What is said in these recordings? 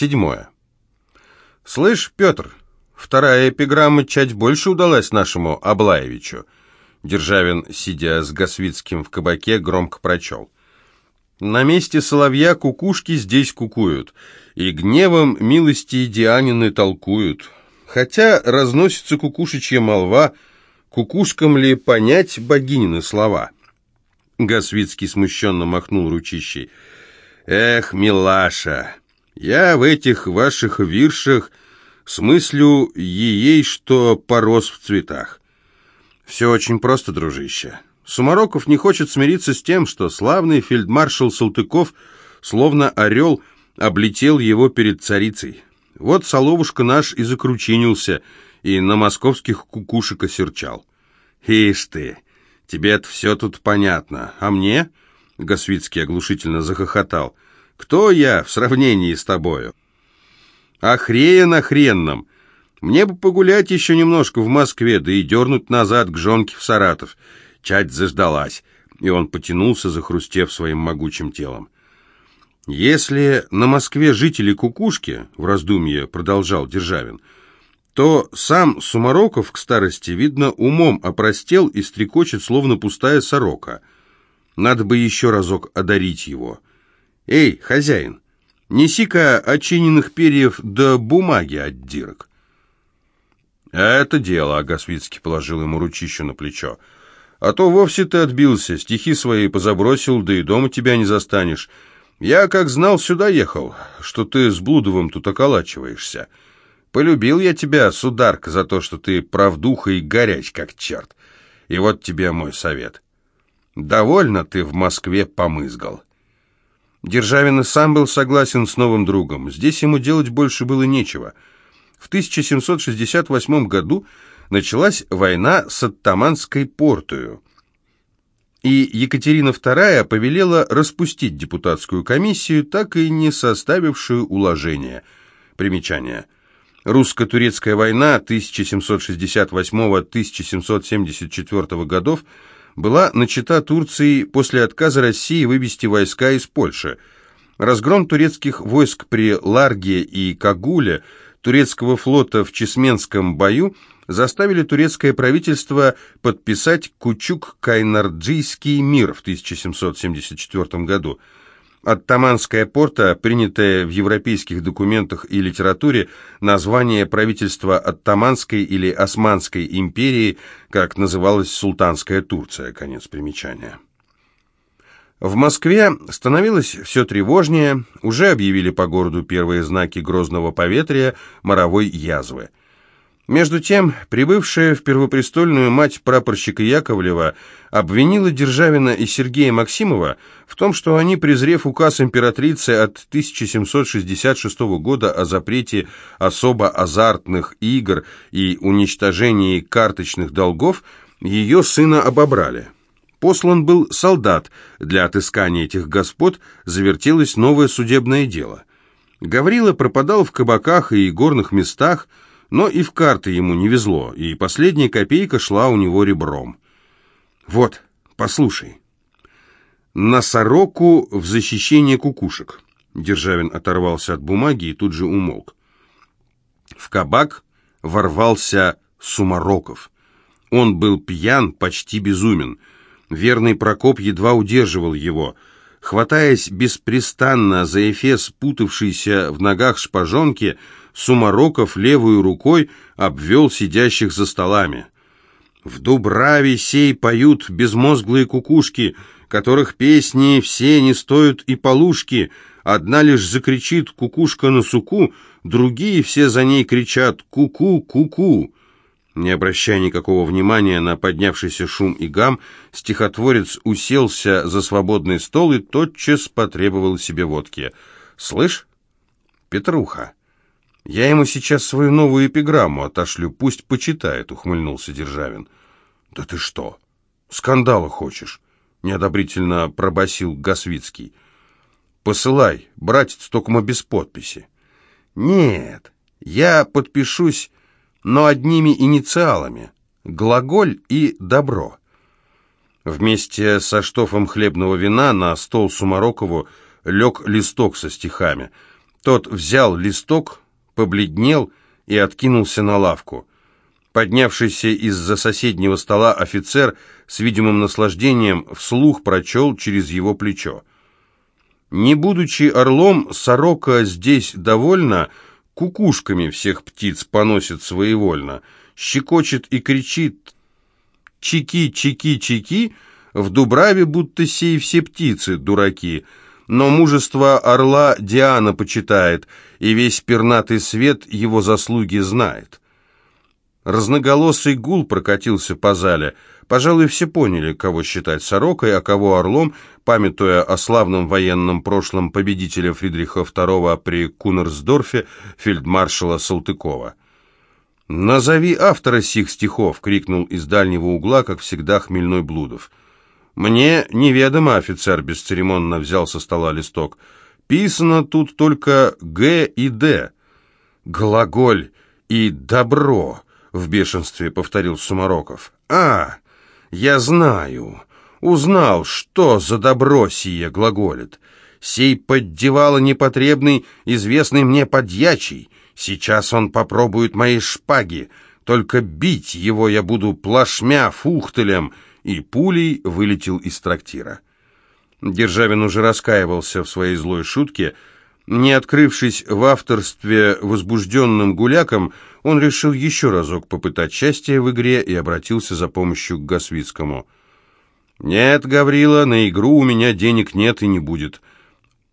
Седьмое. «Слышь, Петр, вторая эпиграмма чать больше удалась нашему Аблаевичу». Державин, сидя с Гасвицким в кабаке, громко прочел. «На месте соловья кукушки здесь кукуют, и гневом милости Дианины толкуют. Хотя разносится кукушечья молва, кукушкам ли понять богинины слова?» Гасвицкий смущенно махнул ручищей. «Эх, милаша, я в этих ваших виршах смыслю ей, что порос в цветах. Все очень просто, дружище. Сумароков не хочет смириться с тем, что славный фельдмаршал Салтыков, словно орел, облетел его перед царицей. Вот Соловушка наш и закручинился, и на московских кукушек осерчал. Ишь ты, тебе-то все тут понятно, а мне? Гасвицкий оглушительно захохотал. Кто я в сравнении с тобою? А хрен охренном. Мне бы погулять еще немножко в Москве, да и дернуть назад к жонке в Саратов. Чать заждалась, и он потянулся, захрустев своим могучим телом. «Если на Москве жители кукушки, — в раздумье продолжал Державин, — то сам Сумароков к старости, видно, умом опростел и стрекочет, словно пустая сорока. Надо бы еще разок одарить его». «Эй, хозяин, неси-ка очиненных перьев до бумаги от дирок». «Это дело», — Агасвицкий положил ему ручищу на плечо. «А то вовсе ты отбился, стихи свои позабросил, да и дома тебя не застанешь. Я, как знал, сюда ехал, что ты с Блудовым тут околачиваешься. Полюбил я тебя, сударка, за то, что ты правдуха и горяч, как черт. И вот тебе мой совет. Довольно ты в Москве помызгал». Державин и сам был согласен с новым другом. Здесь ему делать больше было нечего. В 1768 году началась война с Оттаманской портою. И Екатерина II повелела распустить депутатскую комиссию, так и не составившую уложения. Примечание. Русско-турецкая война 1768-1774 годов – была начата Турцией после отказа России вывести войска из Польши. Разгром турецких войск при Ларге и Кагуле, турецкого флота в Чесменском бою заставили турецкое правительство подписать Кучук-Кайнарджийский мир в 1774 году – Оттаманская порта, принятая в европейских документах и литературе, название правительства Оттаманской или Османской империи, как называлась Султанская Турция, конец примечания. В Москве становилось все тревожнее, уже объявили по городу первые знаки грозного поветрия, моровой язвы. Между тем, прибывшая в Первопрестольную мать прапорщика Яковлева обвинила Державина и Сергея Максимова в том, что они, презрев указ императрицы от 1766 года о запрете особо азартных игр и уничтожении карточных долгов, ее сына обобрали. Послан был солдат, для отыскания этих господ завертелось новое судебное дело. Гаврила пропадал в кабаках и горных местах, но и в карты ему не везло, и последняя копейка шла у него ребром. «Вот, послушай. На сороку в защищение кукушек». Державин оторвался от бумаги и тут же умолк. В кабак ворвался Сумароков. Он был пьян, почти безумен. Верный Прокоп едва удерживал его. Хватаясь беспрестанно за эфес, путавшийся в ногах шпажонки, Сумароков левой рукой обвел сидящих за столами. В Дубраве сей поют безмозглые кукушки, которых песни все не стоят и полушки. Одна лишь закричит кукушка на суку, другие все за ней кричат «ку-ку, ку-ку». Не обращая никакого внимания на поднявшийся шум и гам, стихотворец уселся за свободный стол и тотчас потребовал себе водки. «Слышь, Петруха, «Я ему сейчас свою новую эпиграмму отошлю, пусть почитает», — ухмыльнулся Державин. «Да ты что, скандала хочешь?» — неодобрительно пробасил Гасвицкий. «Посылай, братец, только без подписи». «Нет, я подпишусь, но одними инициалами. Глаголь и добро». Вместе со штофом хлебного вина на стол Сумарокову лег листок со стихами — Тот взял листок, побледнел и откинулся на лавку. Поднявшийся из-за соседнего стола офицер с видимым наслаждением вслух прочел через его плечо. «Не будучи орлом, сорока здесь довольно, кукушками всех птиц поносит своевольно, щекочет и кричит «Чики, чики, чики!» В Дубраве будто сей все птицы дураки, но мужество орла Диана почитает, и весь пернатый свет его заслуги знает. Разноголосый гул прокатился по зале. Пожалуй, все поняли, кого считать сорокой, а кого орлом, памятуя о славном военном прошлом победителя Фридриха II при Кунерсдорфе, фельдмаршала Салтыкова. «Назови автора сих стихов!» — крикнул из дальнего угла, как всегда, хмельной Блудов. «Мне неведомо, офицер бесцеремонно взял со стола листок. Писано тут только «Г» и «Д». «Глаголь» и «добро», — в бешенстве повторил Сумароков. «А, я знаю, узнал, что за добро сие глаголит. Сей поддевало непотребный, известный мне подьячий. Сейчас он попробует мои шпаги, только бить его я буду плашмя фухтелем» и пулей вылетел из трактира. Державин уже раскаивался в своей злой шутке. Не открывшись в авторстве возбужденным гуляком, он решил еще разок попытать счастье в игре и обратился за помощью к Гасвицкому. «Нет, Гаврила, на игру у меня денег нет и не будет».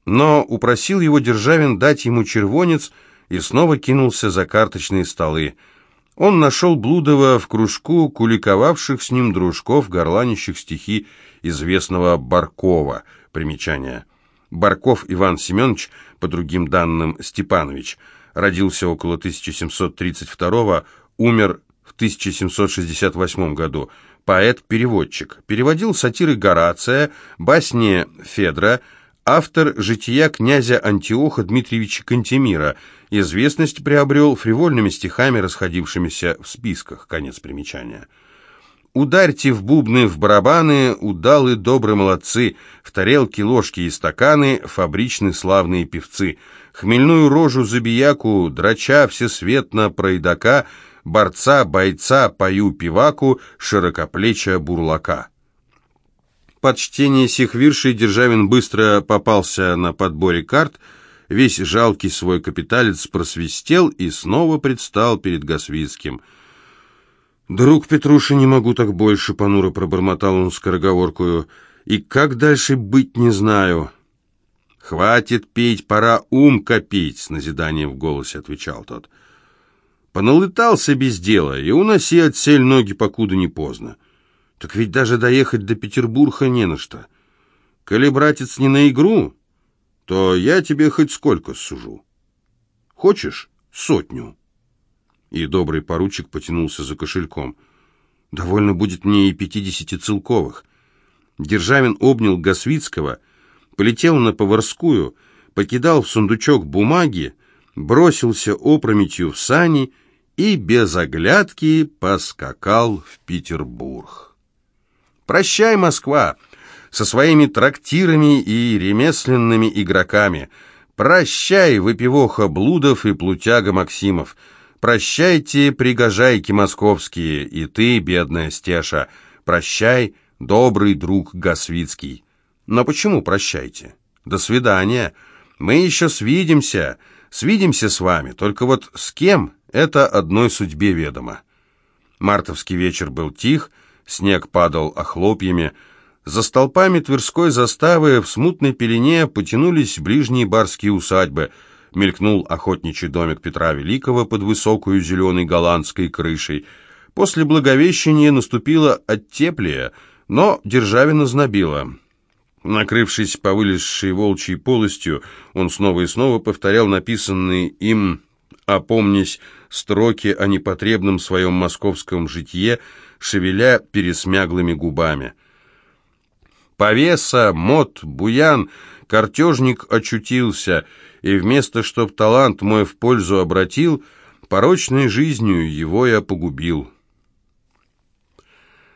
Но упросил его Державин дать ему червонец и снова кинулся за карточные столы. Он нашел Блудова в кружку куликовавших с ним дружков, горланищих стихи известного Баркова. Примечание. Барков Иван Семенович, по другим данным Степанович, родился около 1732 умер в 1768 году. Поэт-переводчик. Переводил сатиры Горация, басни Федра, автор жития князя Антиоха Дмитриевича Кантемира – Известность приобрел фривольными стихами, расходившимися в списках. Конец примечания. Ударьте в бубны, в барабаны, удалы добрые молодцы, в тарелки, ложки и стаканы, фабричны славные певцы. Хмельную рожу забияку, драча всесветно пройдака, борца, бойца, пою пиваку, широкоплеча бурлака. Под чтение сих виршей Державин быстро попался на подборе карт – весь жалкий свой капиталец просвистел и снова предстал перед Гасвицким. «Друг Петруша, не могу так больше», — понуро пробормотал он скороговоркую, — «и как дальше быть, не знаю». «Хватит петь, пора ум копить», — с назиданием в голосе отвечал тот. «Поналытался без дела, и уноси отсель ноги, покуда не поздно. Так ведь даже доехать до Петербурга не на что. Коли, братец, не на игру, то я тебе хоть сколько сужу. Хочешь сотню?» И добрый поручик потянулся за кошельком. «Довольно будет мне и пятидесяти целковых». Державин обнял Гасвицкого, полетел на Поварскую, покидал в сундучок бумаги, бросился опрометью в сани и без оглядки поскакал в Петербург. «Прощай, Москва!» со своими трактирами и ремесленными игроками. Прощай, выпивоха Блудов и Плутяга Максимов. Прощайте, пригожайки московские, и ты, бедная Стеша. Прощай, добрый друг Гасвицкий. Но почему прощайте? До свидания. Мы еще свидимся, свидимся с вами, только вот с кем, это одной судьбе ведомо. Мартовский вечер был тих, снег падал охлопьями, за столпами Тверской заставы в смутной пелене потянулись ближние барские усадьбы. Мелькнул охотничий домик Петра Великого под высокую зеленой голландской крышей. После Благовещения наступило оттеплие, но Державина знобило. Накрывшись повылезшей волчьей полостью, он снова и снова повторял написанные им «Опомнись» строки о непотребном своем московском житье, шевеля пересмяглыми губами. Повеса, мод, буян, картежник очутился, и вместо чтоб талант мой в пользу обратил, порочной жизнью его я погубил».